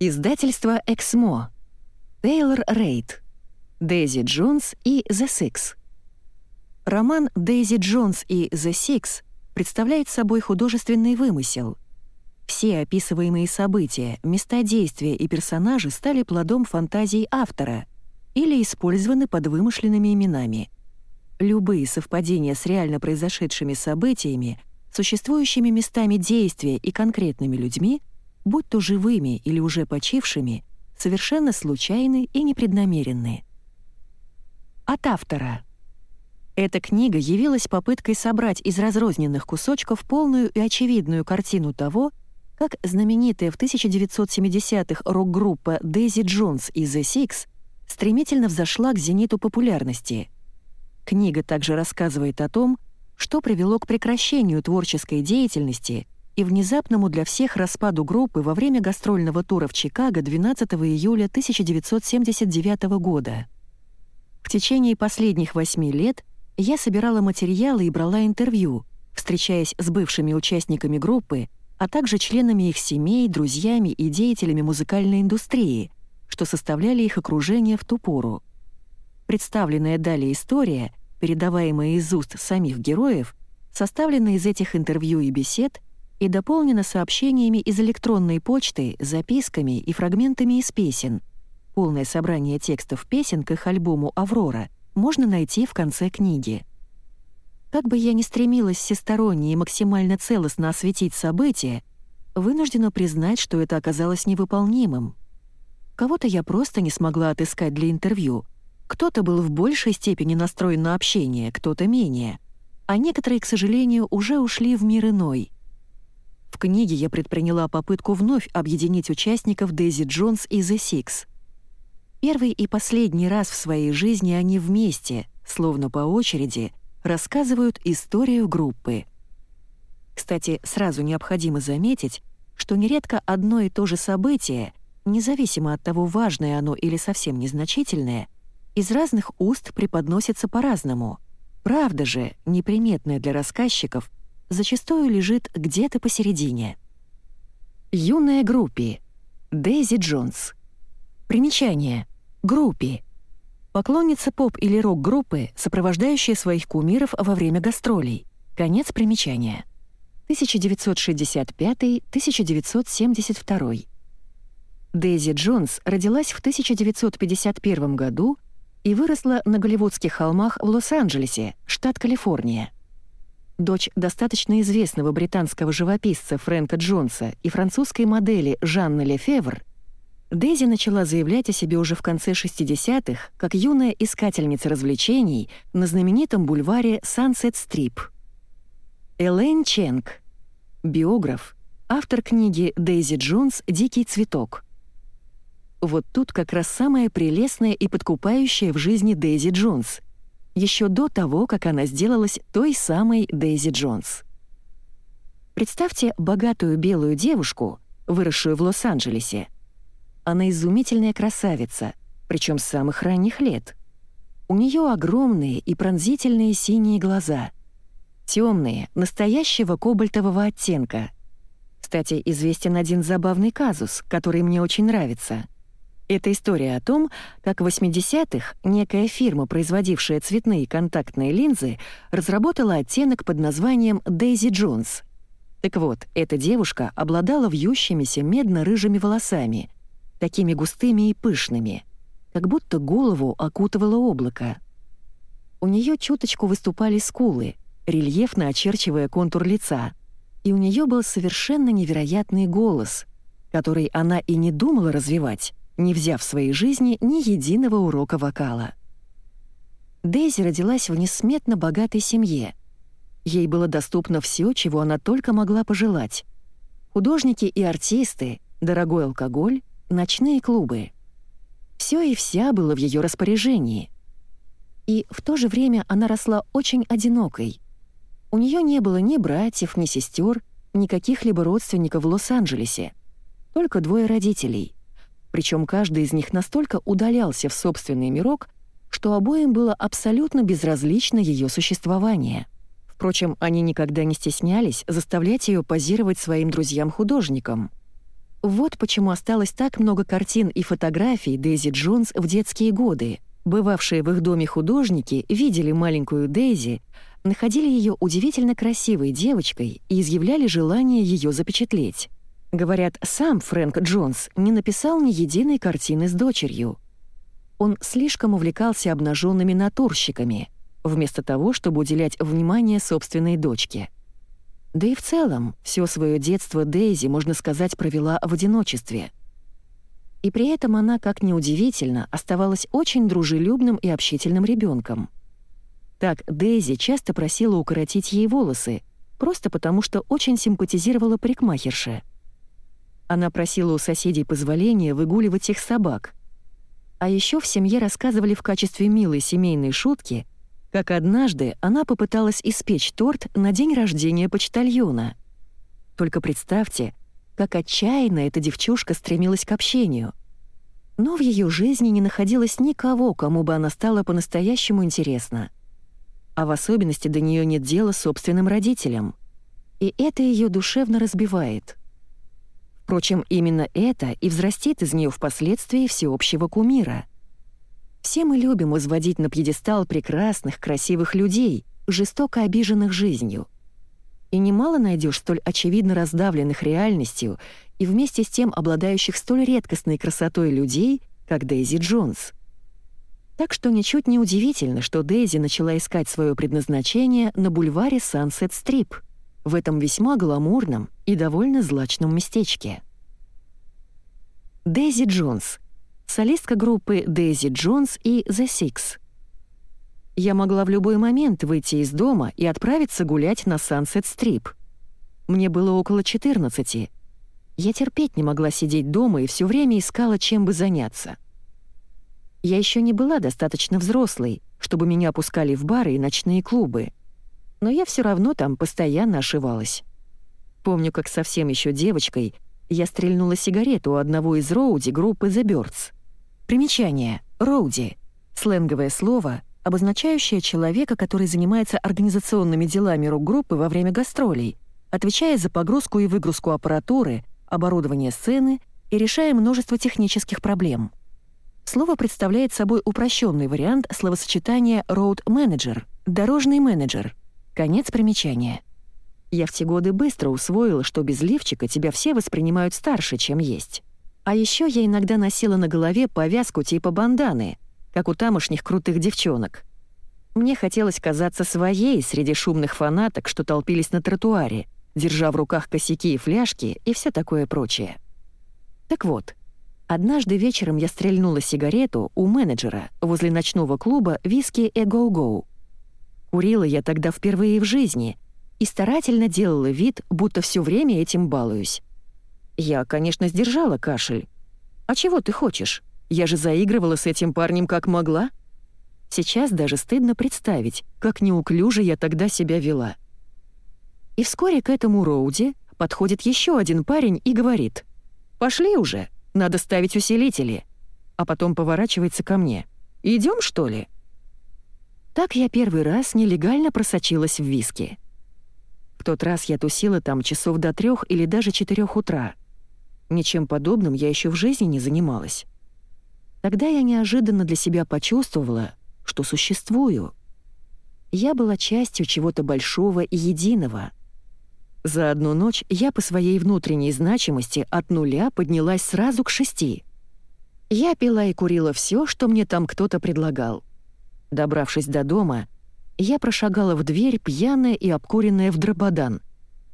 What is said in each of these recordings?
Издательство «Эксмо». Тейлор Рейд. Дейзи Джонс и The Six. Роман «Дейзи Джонс и The Six» представляет собой художественный вымысел. Все описываемые события, места действия и персонажи стали плодом фантазий автора или использованы под вымышленными именами. Любые совпадения с реально произошедшими событиями, существующими местами действия и конкретными людьми, будь то живыми или уже почившими, совершенно случайны и непреднамеренны. От автора. Эта книга явилась попыткой собрать из разрозненных кусочков полную и очевидную картину того, как знаменитая в 1970-х рок-группа Дейзи Джонс и The Six стремительно взошла к зениту популярности. Книга также рассказывает о том, что привело к прекращению творческой деятельности и внезапному для всех распаду группы во время гастрольного тура в Чикаго 12 июля 1979 года. В течение последних восьми лет я собирала материалы и брала интервью, встречаясь с бывшими участниками группы, а также членами их семей, друзьями и деятелями музыкальной индустрии, что составляли их окружение в ту пору. Представленная далее история, передаваемая из уст самих героев, составлена из этих интервью и бесед и дополнена сообщениями из электронной почты, записками и фрагментами из песен — Полное собрание текстов песен к их альбому «Аврора» можно найти в конце книги. Как бы я ни стремилась всесторонне и максимально целостно осветить события, вынуждена признать, что это оказалось невыполнимым. Кого-то я просто не смогла отыскать для интервью, кто-то был в большей степени настроен на общение, кто-то менее, а некоторые, к сожалению, уже ушли в мир иной. В книге я предприняла попытку вновь объединить участников Дейзи Джонс и The Six — Первый и последний раз в своей жизни они вместе, словно по очереди, рассказывают историю группы. Кстати, сразу необходимо заметить, что нередко одно и то же событие, независимо от того, важное оно или совсем незначительное, из разных уст преподносится по-разному. Правда же, неприметная для рассказчиков, зачастую лежит где-то посередине. Юная группе. Дейзи Джонс. Примечание — Группе. Поклонница поп- или рок-группы, сопровождающая своих кумиров во время гастролей. Конец примечания. 1965-1972. Дейзи Джонс родилась в 1951 году и выросла на Голливудских холмах в Лос-Анджелесе, штат Калифорния. Дочь достаточно известного британского живописца Фрэнка Джонса и французской модели Жанны Лефевр — Дейзи начала заявлять о себе уже в конце 60-х как юная искательница развлечений на знаменитом бульваре Сансет-Стрип. Элейн Ченг, биограф, автор книги «Дейзи Джонс. Дикий цветок». Вот тут как раз самое прелестное и подкупающее в жизни Дейзи Джонс, еще до того, как она сделалась той самой Дейзи Джонс. Представьте богатую белую девушку, выросшую в Лос-Анджелесе, она изумительная красавица, причем с самых ранних лет. У нее огромные и пронзительные синие глаза. Темные, настоящего кобальтового оттенка. Кстати, известен один забавный казус, который мне очень нравится. Это история о том, как в 80-х некая фирма, производившая цветные контактные линзы, разработала оттенок под названием Дейзи Джонс. Так вот, эта девушка обладала вьющимися медно-рыжими волосами, такими густыми и пышными, как будто голову окутывало облако. У нее чуточку выступали скулы, рельефно очерчивая контур лица, и у нее был совершенно невероятный голос, который она и не думала развивать, не взяв в своей жизни ни единого урока вокала. Дейзи родилась в несметно богатой семье. Ей было доступно все, чего она только могла пожелать. Художники и артисты, дорогой алкоголь, ночные клубы. Все и вся было в ее распоряжении. И в то же время она росла очень одинокой. У нее не было ни братьев, ни сестер, ни каких-либо родственников в Лос-Анджелесе. Только двое родителей. Причем каждый из них настолько удалялся в собственный мирок, что обоим было абсолютно безразлично ее существование. Впрочем, они никогда не стеснялись заставлять ее позировать своим друзьям-художникам — Вот почему осталось так много картин и фотографий Дейзи Джонс в детские годы. Бывавшие в их доме художники видели маленькую Дейзи, находили ее удивительно красивой девочкой и изъявляли желание ее запечатлеть. Говорят, сам Фрэнк Джонс не написал ни единой картины с дочерью. Он слишком увлекался обнаженными натурщиками, вместо того, чтобы уделять внимание собственной дочке. Да и в целом, все свое детство Дейзи, можно сказать, провела в одиночестве. И при этом она, как ни удивительно, оставалась очень дружелюбным и общительным ребенком. Так Дейзи часто просила укоротить ей волосы, просто потому что очень симпатизировала парикмахерше. Она просила у соседей позволения выгуливать их собак. А еще в семье рассказывали в качестве милой семейной шутки — как однажды она попыталась испечь торт на день рождения почтальона. Только представьте, как отчаянно эта девчушка стремилась к общению. Но в ее жизни не находилось никого, кому бы она стала по-настоящему интересна. А в особенности до нее нет дела собственным родителям. И это ее душевно разбивает. Впрочем, именно это и взрастит из нее впоследствии всеобщего кумира — все мы любим возводить на пьедестал прекрасных, красивых людей, жестоко обиженных жизнью. И немало найдешь столь очевидно раздавленных реальностью и вместе с тем обладающих столь редкостной красотой людей, как Дейзи Джонс. Так что ничуть не удивительно, что Дейзи начала искать свое предназначение на бульваре Сансет Стрип, в этом весьма гламурном и довольно злачном местечке. Дейзи Джонс — солистка группы Дейзи Джонс и The Six. Я могла в любой момент выйти из дома и отправиться гулять на Sunset Strip. Мне было около 14. Я терпеть не могла сидеть дома и все время искала, чем бы заняться. Я еще не была достаточно взрослой, чтобы меня пускали в бары и ночные клубы. Но я все равно там постоянно ошивалась. Помню, как совсем еще девочкой я стрельнула сигарету у одного из роуди группы The Birds. Примечание. Роуди. Сленговое слово, обозначающее человека, который занимается организационными делами рок-группы во время гастролей, отвечая за погрузку и выгрузку аппаратуры, оборудование сцены и решая множество технических проблем. Слово представляет собой упрощенный вариант словосочетания road manager — дорожный менеджер. Конец примечания. Я в те годы быстро усвоила, что без лифчика тебя все воспринимают старше, чем есть. А еще я иногда носила на голове повязку типа банданы, как у тамошних крутых девчонок. Мне хотелось казаться своей среди шумных фанаток, что толпились на тротуаре, держа в руках косяки и фляжки и все такое прочее. Так вот, однажды вечером я стрельнула сигарету у менеджера возле ночного клуба «Виски Go-Go». Курила я тогда впервые в жизни и старательно делала вид, будто все время этим балуюсь. Я, конечно, сдержала кашель. «А чего ты хочешь? Я же заигрывала с этим парнем как могла». Сейчас даже стыдно представить, как неуклюже я тогда себя вела. И вскоре к этому Роуди подходит еще один парень и говорит «Пошли уже, надо ставить усилители». А потом поворачивается ко мне «Идем, что ли?» Так я первый раз нелегально просочилась в виски. В тот раз я тусила там часов до трех или даже четырех утра — Ничем подобным я еще в жизни не занималась. Тогда я неожиданно для себя почувствовала, что существую. Я была частью чего-то большого и единого. За одну ночь я по своей внутренней значимости от нуля поднялась сразу к шести. Я пила и курила все, что мне там кто-то предлагал. Добравшись до дома, я прошагала в дверь, пьяная и обкуренная в дрободан,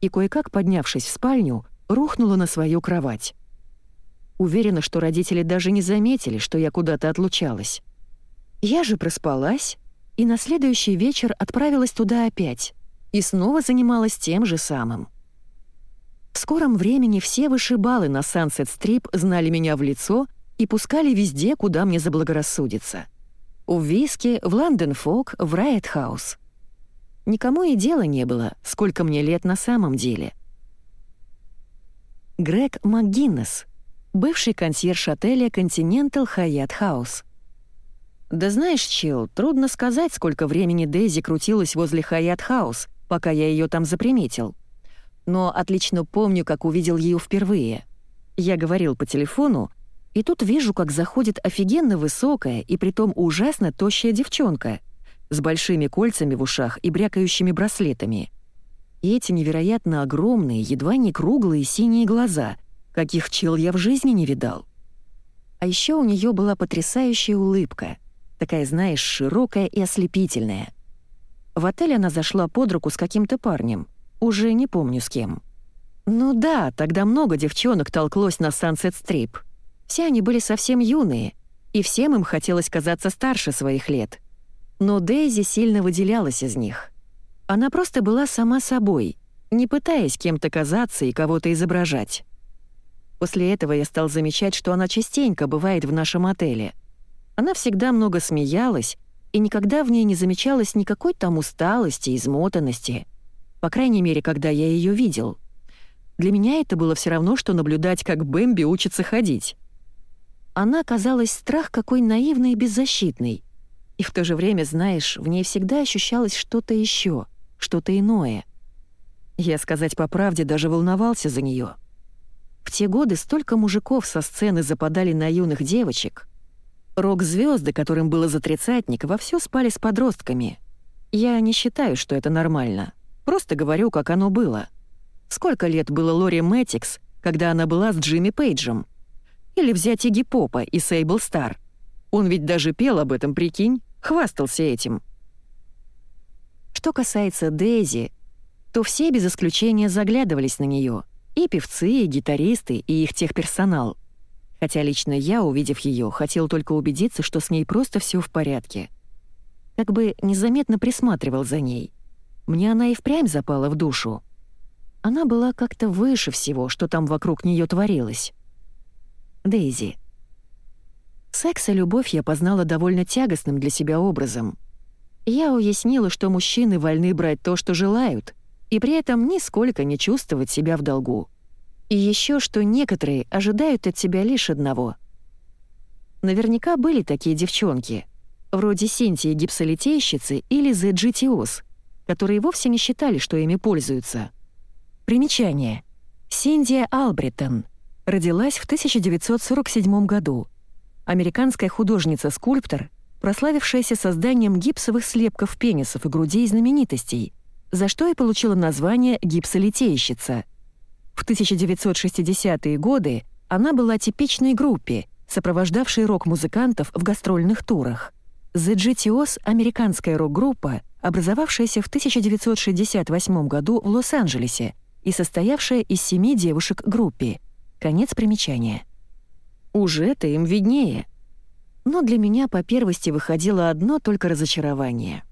и, кое-как поднявшись в спальню, рухнула на свою кровать. Уверена, что родители даже не заметили, что я куда-то отлучалась. Я же проспалась и на следующий вечер отправилась туда опять и снова занималась тем же самым. В скором времени все вышибалы на Сансет-Стрип знали меня в лицо и пускали везде, куда мне заблагорассудится. В Виске, в Лондон-Фок, в Райт-Хаус. Никому и дела не было, сколько мне лет на самом деле — Грег МакГиннес, бывший консьерж отеля Continental Hyatt House. «Да знаешь, Чилл, трудно сказать, сколько времени Дейзи крутилась возле Hyatt House, пока я ее там заприметил. Но отлично помню, как увидел ее впервые. Я говорил по телефону, и тут вижу, как заходит офигенно высокая и притом ужасно тощая девчонка с большими кольцами в ушах и брякающими браслетами. И эти невероятно огромные, едва не круглые синие глаза, каких чел я в жизни не видал. А еще у нее была потрясающая улыбка, такая, знаешь, широкая и ослепительная. В отель она зашла под руку с каким-то парнем, уже не помню с кем. Ну да, тогда много девчонок толклось на Strip — все они были совсем юные, и всем им хотелось казаться старше своих лет. Но Дейзи сильно выделялась из них. Она просто была сама собой, не пытаясь кем-то казаться и кого-то изображать. После этого я стал замечать, что она частенько бывает в нашем отеле. Она всегда много смеялась, и никогда в ней не замечалось никакой там усталости, измотанности. По крайней мере, когда я ее видел. Для меня это было все равно, что наблюдать, как Бэмби учится ходить. Она казалась страх какой наивной и беззащитной. И в то же время, знаешь, в ней всегда ощущалось что-то еще, что-то иное. Я, сказать по правде, даже волновался за нее. В те годы столько мужиков со сцены западали на юных девочек. Рок-звезды, которым было за тридцатник, вовсю спали с подростками. Я не считаю, что это нормально. Просто говорю, как оно было. Сколько лет было Лори Мэттикс, когда она была с Джимми Пейджем? Или взять Игги Попа и Сейбл Стар. Он ведь даже пел об этом, прикинь, хвастался этим. Что касается Дейзи, то все без исключения заглядывались на нее, и певцы, и гитаристы, и их техперсонал. Хотя лично я, увидев ее, хотел только убедиться, что с ней просто все в порядке. Как бы незаметно присматривал за ней. Мне она и впрямь запала в душу. Она была как-то выше всего, что там вокруг нее творилось. Дейзи. Секс и любовь я познала довольно тягостным для себя образом. Я уяснила, что мужчины вольны брать то, что желают, и при этом нисколько не чувствовать себя в долгу. И еще что некоторые ожидают от тебя лишь одного. Наверняка были такие девчонки, вроде Синтии гипсолитейщицы или The GTOs, которые вовсе не считали, что ими пользуются. Примечание. Синдия Албриттон — родилась в 1947 году. Американская художница-скульптор, прославившаяся созданием гипсовых слепков пенисов и грудей знаменитостей, за что и получила название «гипсолитейщица». В 1960-е годы она была типичной группе, сопровождавшей рок-музыкантов в гастрольных турах. The GTOs — американская рок-группа, образовавшаяся в 1968 году в Лос-Анджелесе и состоявшая из семи девушек группе — Конец примечания. Уже-то им виднее. Но для меня по первости выходило одно только разочарование.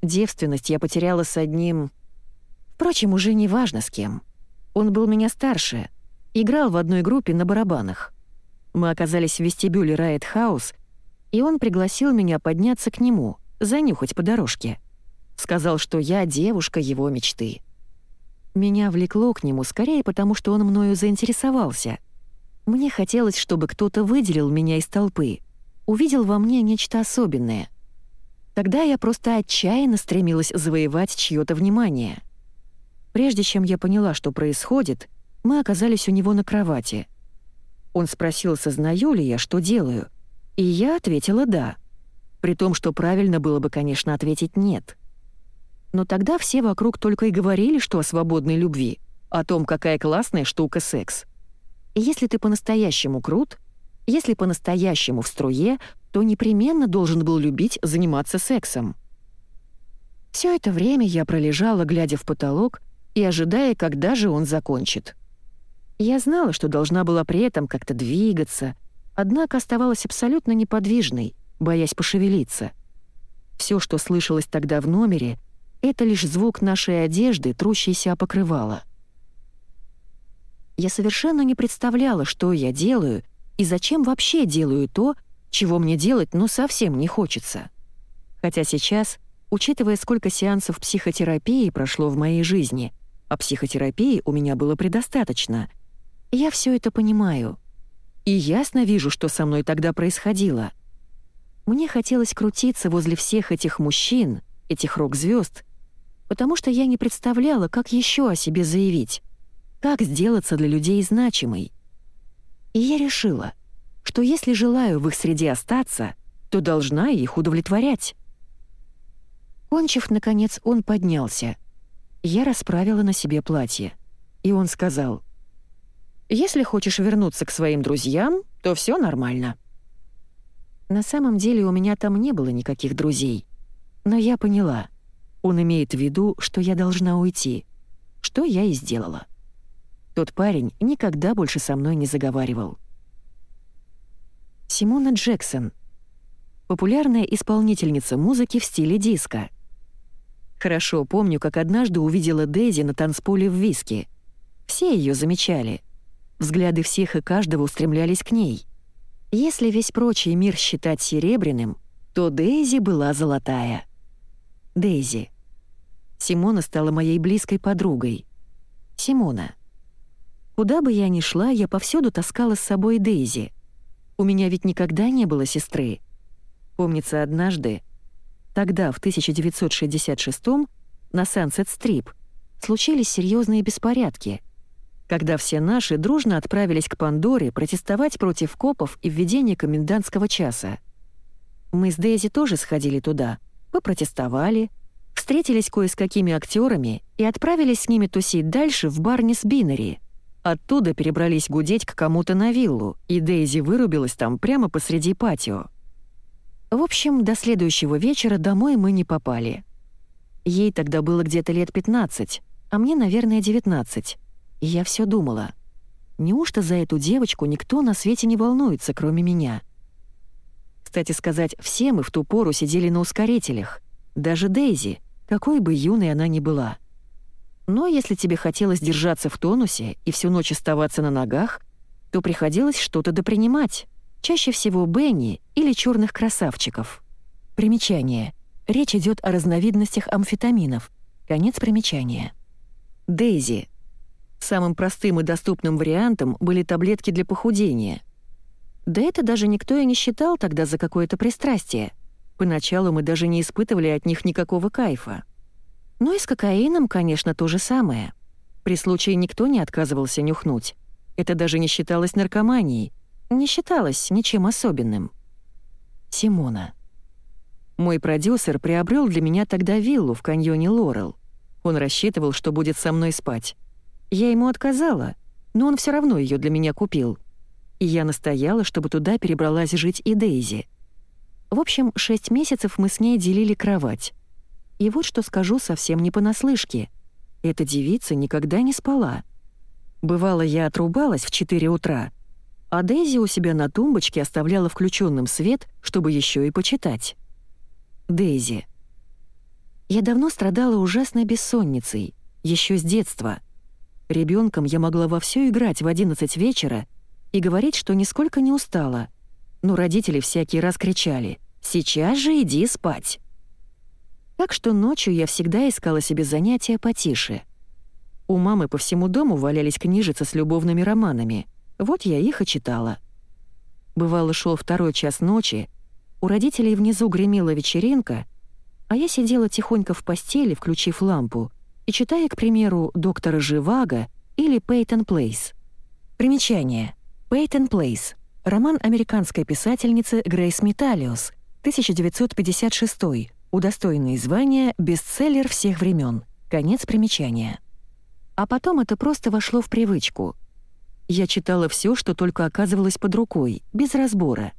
Девственность я потеряла с одним... Впрочем, уже не важно с кем. Он был меня старше, играл в одной группе на барабанах. Мы оказались в вестибюле Райт Хаус, и он пригласил меня подняться к нему, занюхать по дорожке. Сказал, что я девушка его мечты. Меня влекло к нему скорее потому, что он мною заинтересовался. Мне хотелось, чтобы кто-то выделил меня из толпы, увидел во мне нечто особенное. Тогда я просто отчаянно стремилась завоевать чьё-то внимание. Прежде чем я поняла, что происходит, мы оказались у него на кровати. Он спросил, сознаю ли я, что делаю, и я ответила «да», при том, что правильно было бы, конечно, ответить «нет». Но тогда все вокруг только и говорили, что о свободной любви, о том, какая классная штука секс. Если ты по-настоящему крут, если по-настоящему в струе, то непременно должен был любить заниматься сексом. Все это время я пролежала, глядя в потолок и ожидая, когда же он закончит. Я знала, что должна была при этом как-то двигаться, однако оставалась абсолютно неподвижной, боясь пошевелиться. Все, что слышалось тогда в номере — это лишь звук нашей одежды, трущейся о покрывало. Я совершенно не представляла, что я делаю и зачем вообще делаю то, чего мне делать ну совсем не хочется. Хотя сейчас, учитывая, сколько сеансов психотерапии прошло в моей жизни, а психотерапии у меня было предостаточно, я все это понимаю. И ясно вижу, что со мной тогда происходило. Мне хотелось крутиться возле всех этих мужчин, этих рок-звезд, потому что я не представляла, как еще о себе заявить, как сделаться для людей значимой. И я решила, что если желаю в их среде остаться, то должна их удовлетворять. Кончив, наконец, он поднялся. Я расправила на себе платье. И он сказал, «Если хочешь вернуться к своим друзьям, то все нормально». На самом деле у меня там не было никаких друзей. Но я поняла. Он имеет в виду, что я должна уйти. Что я и сделала. Тот парень никогда больше со мной не заговаривал. Симона Джексон. Популярная исполнительница музыки в стиле диско. Хорошо помню, как однажды увидела Дейзи на танцполе в Виске. Все ее замечали. Взгляды всех и каждого устремлялись к ней. Если весь прочий мир считать серебряным, то Дейзи была золотая. Дейзи. Симона стала моей близкой подругой. Симона. Куда бы я ни шла, я повсюду таскала с собой Дейзи. У меня ведь никогда не было сестры. Помнится, однажды, тогда, в 1966 на Сансет-Стрип, случились серьезные беспорядки, когда все наши дружно отправились к Пандоре протестовать против копов и введения комендантского часа. Мы с Дейзи тоже сходили туда, попротестовали, встретились кое с какими актерами и отправились с ними тусить дальше в Барнис Биннери. Оттуда перебрались гудеть к кому-то на виллу, и Дейзи вырубилась там прямо посреди патио. В общем, до следующего вечера домой мы не попали. Ей тогда было где-то лет 15, а мне, наверное, 19. И я все думала, неужто за эту девочку никто на свете не волнуется, кроме меня? Кстати сказать, все мы в ту пору сидели на ускорителях — даже Дейзи, какой бы юной она ни была. Но если тебе хотелось держаться в тонусе и всю ночь оставаться на ногах, то приходилось что-то допринимать, чаще всего Бенни или черных красавчиков. Примечание. Речь идет о разновидностях амфетаминов. Конец примечания. Дейзи. Самым простым и доступным вариантом были таблетки для похудения. Да это даже никто и не считал тогда за какое-то пристрастие — Поначалу мы даже не испытывали от них никакого кайфа. Но и с кокаином, конечно, то же самое. При случае никто не отказывался нюхнуть. Это даже не считалось наркоманией, не считалось ничем особенным. Симона. Мой продюсер приобрел для меня тогда виллу в каньоне Лорел. Он рассчитывал, что будет со мной спать. Я ему отказала, но он все равно ее для меня купил. И я настояла, чтобы туда перебралась жить и Дейзи — в общем, шесть месяцев мы с ней делили кровать. И вот что скажу совсем не понаслышке. Эта девица никогда не спала. Бывало, я отрубалась в 4 утра, а Дейзи у себя на тумбочке оставляла включенным свет, чтобы еще и почитать. Дейзи. Я давно страдала ужасной бессонницей, еще с детства. Ребенком я могла вовсю играть в 11 вечера и говорить, что нисколько не устала — но родители всякий раз кричали «Сейчас же иди спать!». Так что ночью я всегда искала себе занятия потише. У мамы по всему дому валялись книжицы с любовными романами. Вот я их и читала. Бывало, шел второй час ночи, у родителей внизу гремела вечеринка, а я сидела тихонько в постели, включив лампу, и читая, к примеру, «Доктора Живаго» или «Пейтон Плейс». Примечание. «Пейтон Плейс» Роман американской писательницы Грейс Металиус, 1956, удостоенный звания «Бестселлер всех времен». Конец примечания. А потом это просто вошло в привычку. Я читала все, что только оказывалось под рукой, без разбора.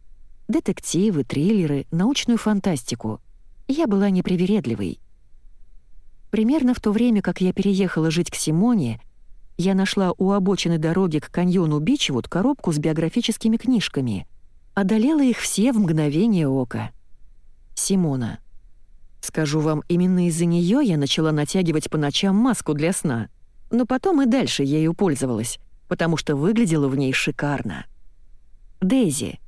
Детективы, триллеры, научную фантастику. Я была непривередливой. Примерно в то время, как я переехала жить к Симоне, я нашла у обочины дороги к каньону Бичвуд коробку с биографическими книжками. Одолела их все в мгновение ока. Симона. Скажу вам, именно из-за нее я начала натягивать по ночам маску для сна. Но потом и дальше ею пользовалась, потому что выглядела в ней шикарно. Дейзи.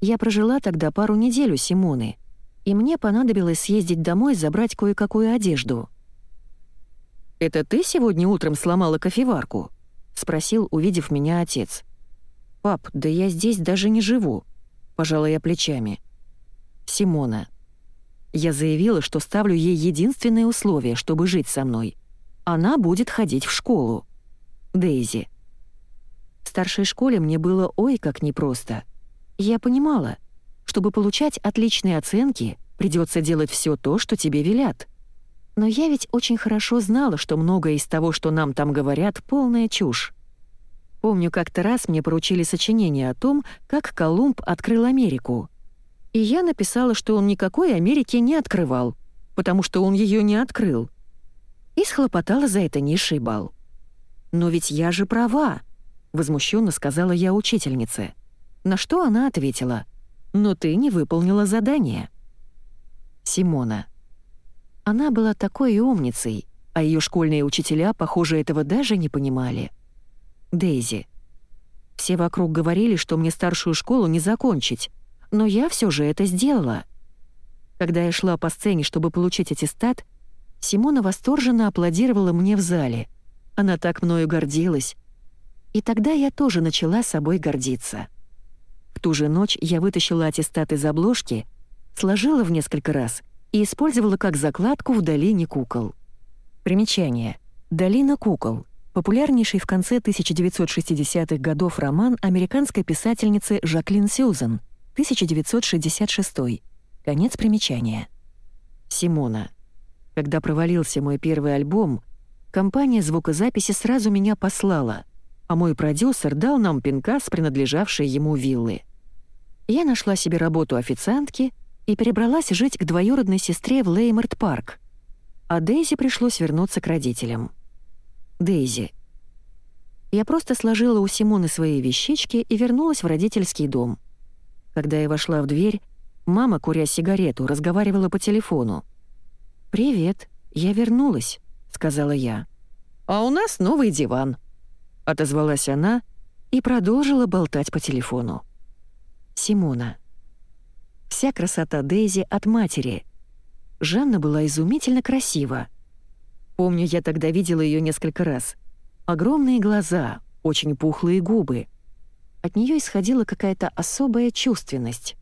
Я прожила тогда пару недель у Симоны, и мне понадобилось съездить домой забрать кое-какую одежду — «Это ты сегодня утром сломала кофеварку?» — спросил, увидев меня отец. «Пап, да я здесь даже не живу», — пожала я плечами. «Симона». Я заявила, что ставлю ей единственное условие, чтобы жить со мной. Она будет ходить в школу. Дейзи. С старшей школе мне было ой как непросто. Я понимала, чтобы получать отличные оценки, придется делать все то, что тебе велят. Но я ведь очень хорошо знала, что многое из того, что нам там говорят, полная чушь. Помню, как-то раз мне поручили сочинение о том, как Колумб открыл Америку. И я написала, что он никакой Америки не открывал, потому что он ее не открыл. И схлопотала за это низший балл. «Но ведь я же права», — возмущенно сказала я учительнице. На что она ответила, «Но ты не выполнила задание». Симона. Она была такой умницей, а ее школьные учителя, похоже, этого даже не понимали. Дейзи. Все вокруг говорили, что мне старшую школу не закончить, но я все же это сделала. Когда я шла по сцене, чтобы получить аттестат, Симона восторженно аплодировала мне в зале. Она так мною гордилась. И тогда я тоже начала собой гордиться. В ту же ночь я вытащила аттестат из обложки, сложила в несколько раз — и использовала как закладку в «Долине кукол». Примечание. «Долина кукол» — популярнейший в конце 1960-х годов роман американской писательницы Жаклин Сьюзен, 1966. Конец примечания. Симона. Когда провалился мой первый альбом, компания звукозаписи сразу меня послала, а мой продюсер дал нам пинка с принадлежавшей ему виллы. Я нашла себе работу официантки — и перебралась жить к двоюродной сестре в Леймарт-парк. А Дейзи пришлось вернуться к родителям. Дейзи. Я просто сложила у Симоны свои вещички и вернулась в родительский дом. Когда я вошла в дверь, мама, куря сигарету, разговаривала по телефону. «Привет, я вернулась», — сказала я. «А у нас новый диван», — отозвалась она и продолжила болтать по телефону. Симона. Вся красота Дейзи от матери. Жанна была изумительно красива. Помню, я тогда видела ее несколько раз. Огромные глаза, очень пухлые губы. От нее исходила какая-то особая чувственность.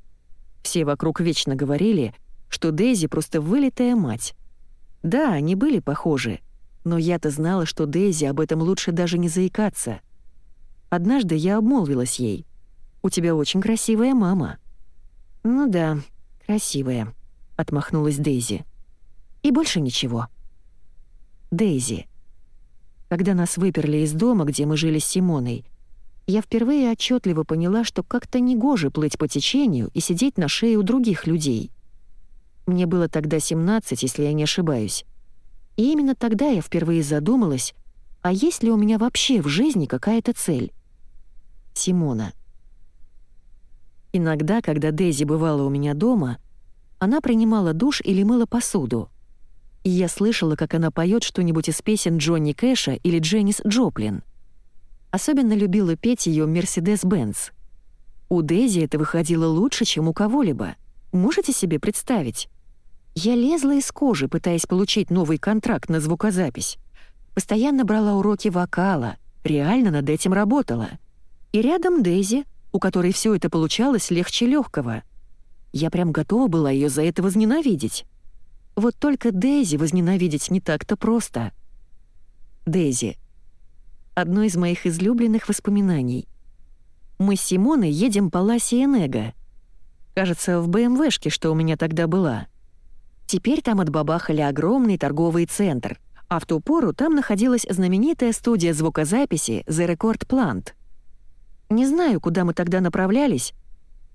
Все вокруг вечно говорили, что Дейзи просто вылитая мать. Да, они были похожи, но я-то знала, что Дейзи об этом лучше даже не заикаться. Однажды я обмолвилась ей. «У тебя очень красивая мама». «Ну да, красивая», — отмахнулась Дейзи. «И больше ничего». Дейзи. Когда нас выперли из дома, где мы жили с Симоной, я впервые отчетливо поняла, что как-то негоже плыть по течению и сидеть на шее у других людей. Мне было тогда 17, если я не ошибаюсь. И именно тогда я впервые задумалась, а есть ли у меня вообще в жизни какая-то цель? Симона. Иногда, когда Дейзи бывала у меня дома, она принимала душ или мыла посуду. И я слышала, как она поет что-нибудь из песен Джонни Кэша или Дженнис Джоплин. Особенно любила петь ее «Мерседес-Бенц». У Дейзи это выходило лучше, чем у кого-либо. Можете себе представить? Я лезла из кожи, пытаясь получить новый контракт на звукозапись. Постоянно брала уроки вокала, реально над этим работала. И рядом Дейзи, у которой все это получалось легче легкого. Я прям готова была ее за это возненавидеть. Вот только Дейзи возненавидеть не так-то просто. Дейзи. Одно из моих излюбленных воспоминаний. Мы с Симоной едем по Ласе. Кажется, в БМВшке, что у меня тогда была. Теперь там отбабахали огромный торговый центр, а в ту пору там находилась знаменитая студия звукозаписи The Record Plant — не знаю, куда мы тогда направлялись.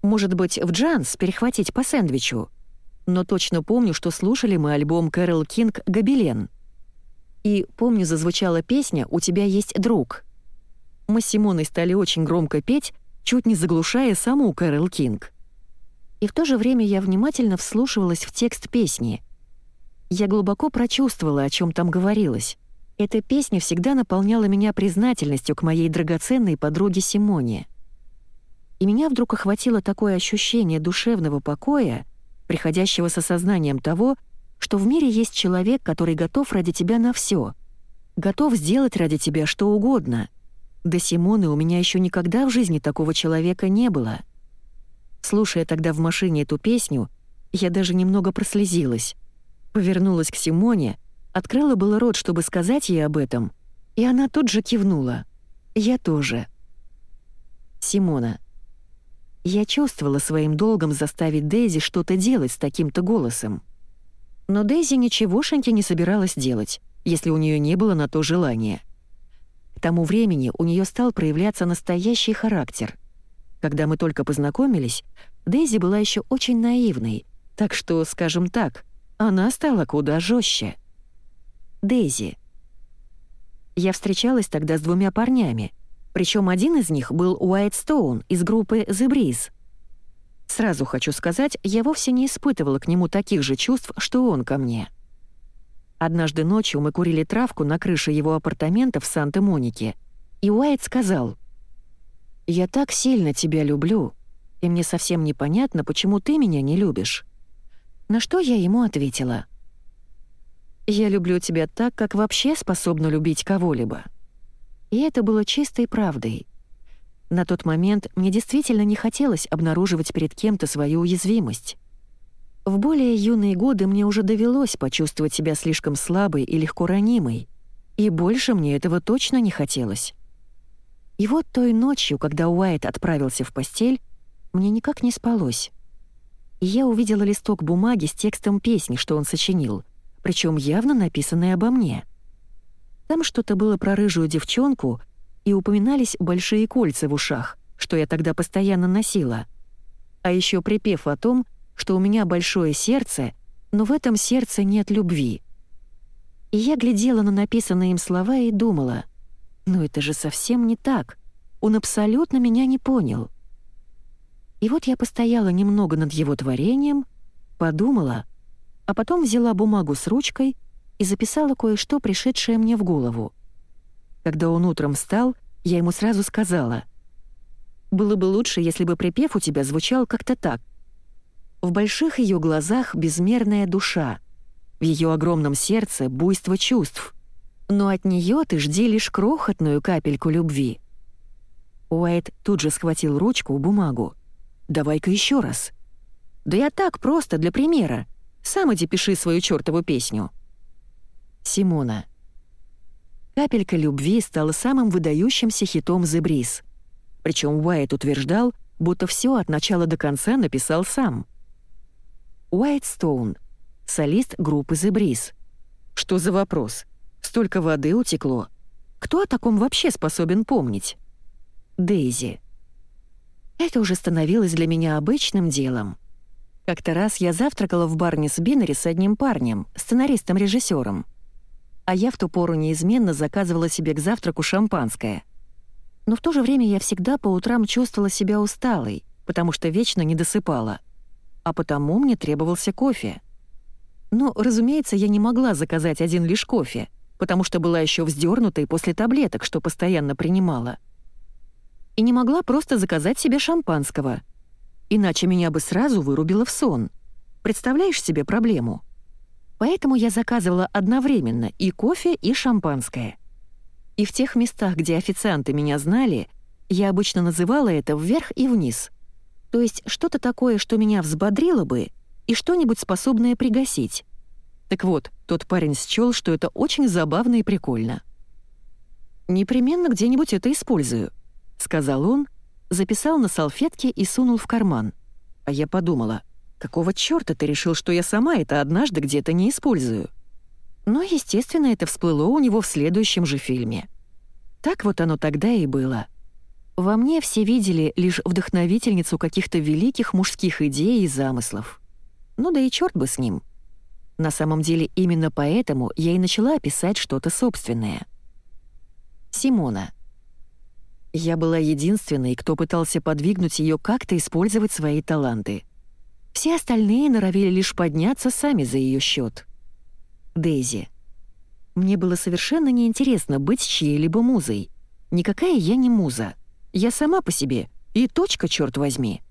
Может быть, в Джанс перехватить по сэндвичу. Но точно помню, что слушали мы альбом Кэрол Кинг «Гобелен». И, помню, зазвучала песня «У тебя есть друг». Мы с Симоной стали очень громко петь, чуть не заглушая саму Кэрол Кинг. И в то же время я внимательно вслушивалась в текст песни. Я глубоко прочувствовала, о чем там говорилось. Эта песня всегда наполняла меня признательностью к моей драгоценной подруге Симоне. И меня вдруг охватило такое ощущение душевного покоя, приходящего с осознанием того, что в мире есть человек, который готов ради тебя на все, готов сделать ради тебя что угодно. До Симоны у меня еще никогда в жизни такого человека не было. Слушая тогда в машине эту песню, я даже немного прослезилась. Повернулась к Симоне — Открыла было рот, чтобы сказать ей об этом, и она тут же кивнула. «Я тоже». Симона. Я чувствовала своим долгом заставить Дейзи что-то делать с таким-то голосом. Но Дейзи ничегошеньки не собиралась делать, если у нее не было на то желания. К тому времени у нее стал проявляться настоящий характер. Когда мы только познакомились, Дейзи была еще очень наивной, так что, скажем так, она стала куда жестче. Дейзи. Я встречалась тогда с двумя парнями, причем один из них был Уайт Стоун из группы The Breeze. Сразу хочу сказать, я вовсе не испытывала к нему таких же чувств, что он ко мне. Однажды ночью мы курили травку на крыше его апартаментов в Санта-Монике, и Уайт сказал, «Я так сильно тебя люблю, и мне совсем непонятно, почему ты меня не любишь». На что я ему ответила, «Я люблю тебя так, как вообще способна любить кого-либо». И это было чистой правдой. На тот момент мне действительно не хотелось обнаруживать перед кем-то свою уязвимость. В более юные годы мне уже довелось почувствовать себя слишком слабой и легко ранимой, и больше мне этого точно не хотелось. И вот той ночью, когда Уайт отправился в постель, мне никак не спалось. И я увидела листок бумаги с текстом песни, что он сочинил, причем явно написанной обо мне. Там что-то было про рыжую девчонку, и упоминались большие кольца в ушах, что я тогда постоянно носила. А еще припев о том, что у меня большое сердце, но в этом сердце нет любви. И я глядела на написанные им слова и думала, ну это же совсем не так, он абсолютно меня не понял. И вот я постояла немного над его творением, подумала, а потом взяла бумагу с ручкой и записала кое-что, пришедшее мне в голову. Когда он утром встал, я ему сразу сказала, «Было бы лучше, если бы припев у тебя звучал как-то так — в больших ее глазах безмерная душа, в ее огромном сердце буйство чувств. Но от нее ты жди лишь крохотную капельку любви. Уайт тут же схватил ручку, бумагу. «Давай-ка еще раз». «Да я так просто, для примера. Сам иди пиши свою чертову песню». Симона. «Капелька любви» стала самым выдающимся хитом The Breeze. Причем Уайт утверждал, будто все от начала до конца написал сам — Уайт Стоун, солист группы The Breeze. Что за вопрос? Столько воды утекло. Кто о таком вообще способен помнить? Дейзи. Это уже становилось для меня обычным делом. Как-то раз я завтракала в барне с Биннери с одним парнем, сценаристом-режиссером. А я в ту пору неизменно заказывала себе к завтраку шампанское. Но в то же время я всегда по утрам чувствовала себя усталой, потому что вечно не досыпала а потому мне требовался кофе. Но, разумеется, я не могла заказать один лишь кофе, потому что была еще вздернутой после таблеток, что постоянно принимала. И не могла просто заказать себе шампанского. Иначе меня бы сразу вырубило в сон. Представляешь себе проблему? Поэтому я заказывала одновременно и кофе, и шампанское. И в тех местах, где официанты меня знали, я обычно называла это вверх и вниз — то есть что-то такое, что меня взбодрило бы, и что-нибудь способное пригасить. Так вот, тот парень счёл, что это очень забавно и прикольно. «Непременно где-нибудь это использую», — сказал он, записал на салфетке и сунул в карман. А я подумала, какого чёрта ты решил, что я сама это однажды где-то не использую? Но, естественно, это всплыло у него в следующем же фильме. Так вот оно тогда и было — во мне все видели лишь вдохновительницу каких-то великих мужских идей и замыслов. Ну да и черт бы с ним. На самом деле именно поэтому я и начала писать что-то собственное. Симона. Я была единственной, кто пытался подвигнуть ее как-то использовать свои таланты. Все остальные норовили лишь подняться сами за ее счет. Дейзи. Мне было совершенно неинтересно быть чьей-либо музой. Никакая я не муза. Я сама по себе, и точка, черт возьми.